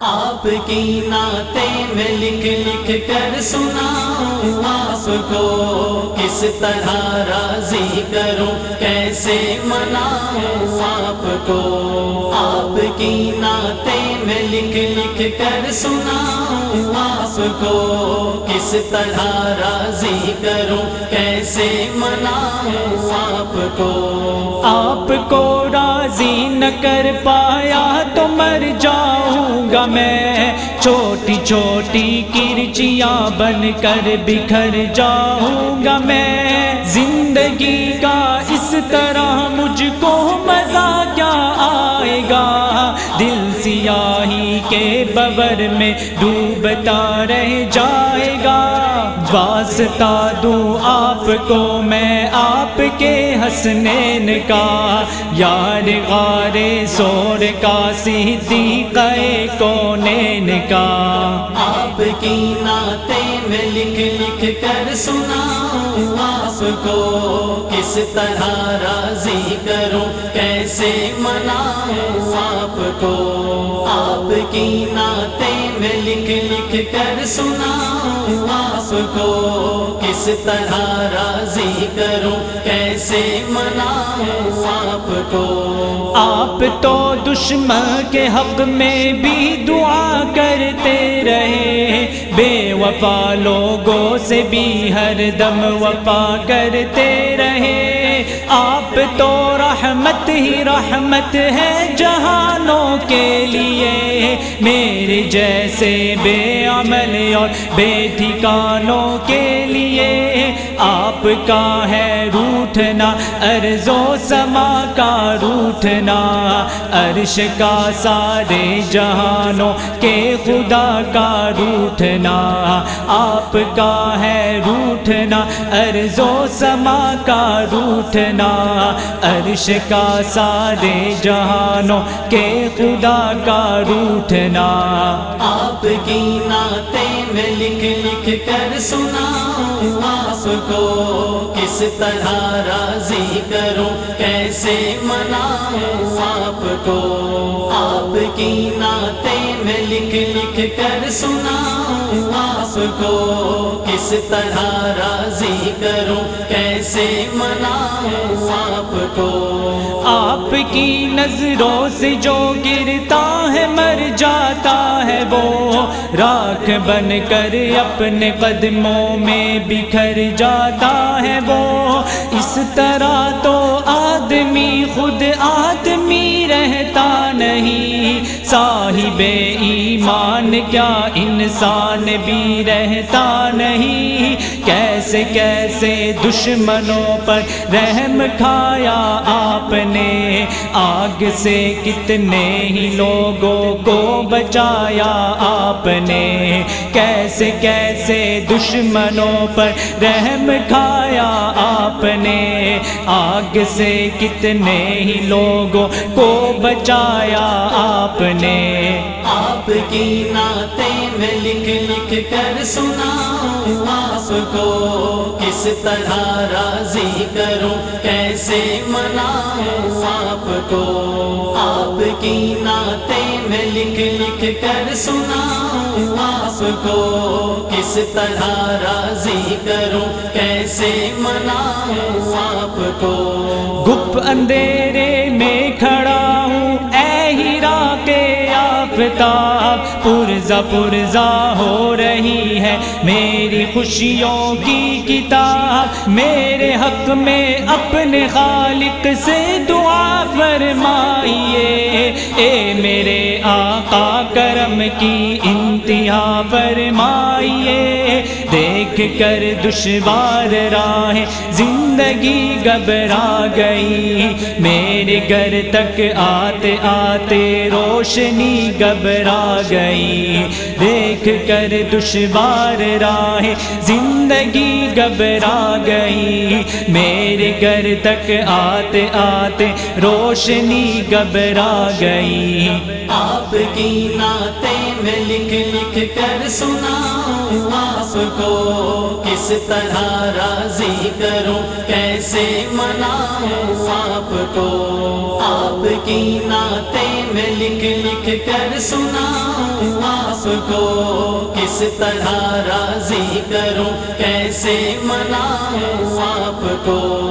آپ کی نعتیں میں لکھ لکھ کر سناؤں، آپ کو کس طرح راضی کروں، کیسے مناؤں؟ آپ کو آپ کی نعتیں میں لکھ لکھ کر سناؤں، آپ کو کس طرح راضی کروں، کیسے مناؤں؟ آپ کو آپ کو راضی نہ کر پایا تو مر جاؤں۔ گا میں چھوٹی چھوٹی کرچیاں بن کر بکھر جاؤں گا میں زندگی کا اس طرح مجھ کو مزہ کیا آئے گا؟ دل سیاہی کے ببر میں ڈوبتا رہ جائے واسطہ دوں آپ کو میں آپ کے حسنین کا۔ یار غارے سور کا سیدھی قے کونین کا۔ آپ کی نعتیں میں لکھ لکھ کر سناؤں آپ کو کس طرح راضی کروں، کیسے مناؤں آپ کو۔ آپ کی نعتیں میں لکھ لکھ کر سناؤں آپ کو کس طرح راضی کروں؟ کیسے مناؤں آپ کو؟ آپ تو دشمن کے حق میں بھی دعا کرتے رہے بے وفا لوگوں سے بھی ہر دم وفا کرتے رہے آپ تو رحمت ہی رحمت ہے جہانوں کے لیے۔ میرے جیسے بے عمل اور بے ٹھکانوں کے لیے آپ کا ہے روٹھنا ارض و سما کا روٹھنا۔ عرش کا سارے جہانوں کے خدا کا روٹھنا۔ آپ کا ہے روٹھنا ارض و سما کا روٹھنا۔ عرش کا سارے جہانوں کے خدا کا روٹھنا۔ آپ کی نعتیں میں لکھ لکھ کر سناؤں آپ کو کس طرح راضی کروں، کیسے مناؤں؟ آپ کو آپ کی نعتیں میں لکھ لکھ کر سناؤں آپ کو کس طرح راضی کروں، کیسے مناؤں؟ آپ کو آپ کی نظروں سے جو گرتا ہے مر جاتا ہے وہ راکھ بن کر اپنے قدموں میں بکھر جاتا ہے وہ اس طرح تو آدمی خود آدمی رہتا نہیں صاحب ایمان کیا انسان بھی رہتا نہیں کیسے کیسے دشمنوں پر رحم کھایا آپ نے؟ آگ سے کتنے ہی لوگوں کو بچایا آپ نے؟ کیسے کیسے دشمنوں پر رحم کھایا آپ نے؟ آگ سے کتنے ہی لوگوں کو بچایا آپ نے؟ آپ کی نعتیں میں لکھ لکھ کر سناؤں آپ کو کس طرح راضی کروں، کیسے مناؤں آپ کو؟ آپ کی نعتیں میں لکھ لکھ کر سناؤں آپ کو کس طرح راضی کروں، کیسے مناؤں آپ کو؟ گپ اندھیرے میں کھڑا پرزا پرزا ہو رہی ہے میری خوشیوں کی کتاب میرے حق میں اپنے خالق سے دعا فرمائیے۔ اے میرے آقا کرم کی انتہا فرمائیے۔ دیکھ کر دشوار راہ زندگی گھبرا گئی۔ میرے گھر تک آتے آتے روشنی گھبرا گئی۔ دیکھ کر دشوار راہ زندگی گھبرا گئی۔ میرے گھر تک آتے آتے روشنی گھبرا گئی۔ آپ کی نعتیں میں لکھ لکھ کر سناؤں آپ کو، کس طرح راضی کروں، کیسے مناؤں آپ کو؟ آپ کی نعتیں میں لکھ لکھ کر سناؤں آپ کو، کس طرح راضی کروں، کیسے مناؤں آپ کو؟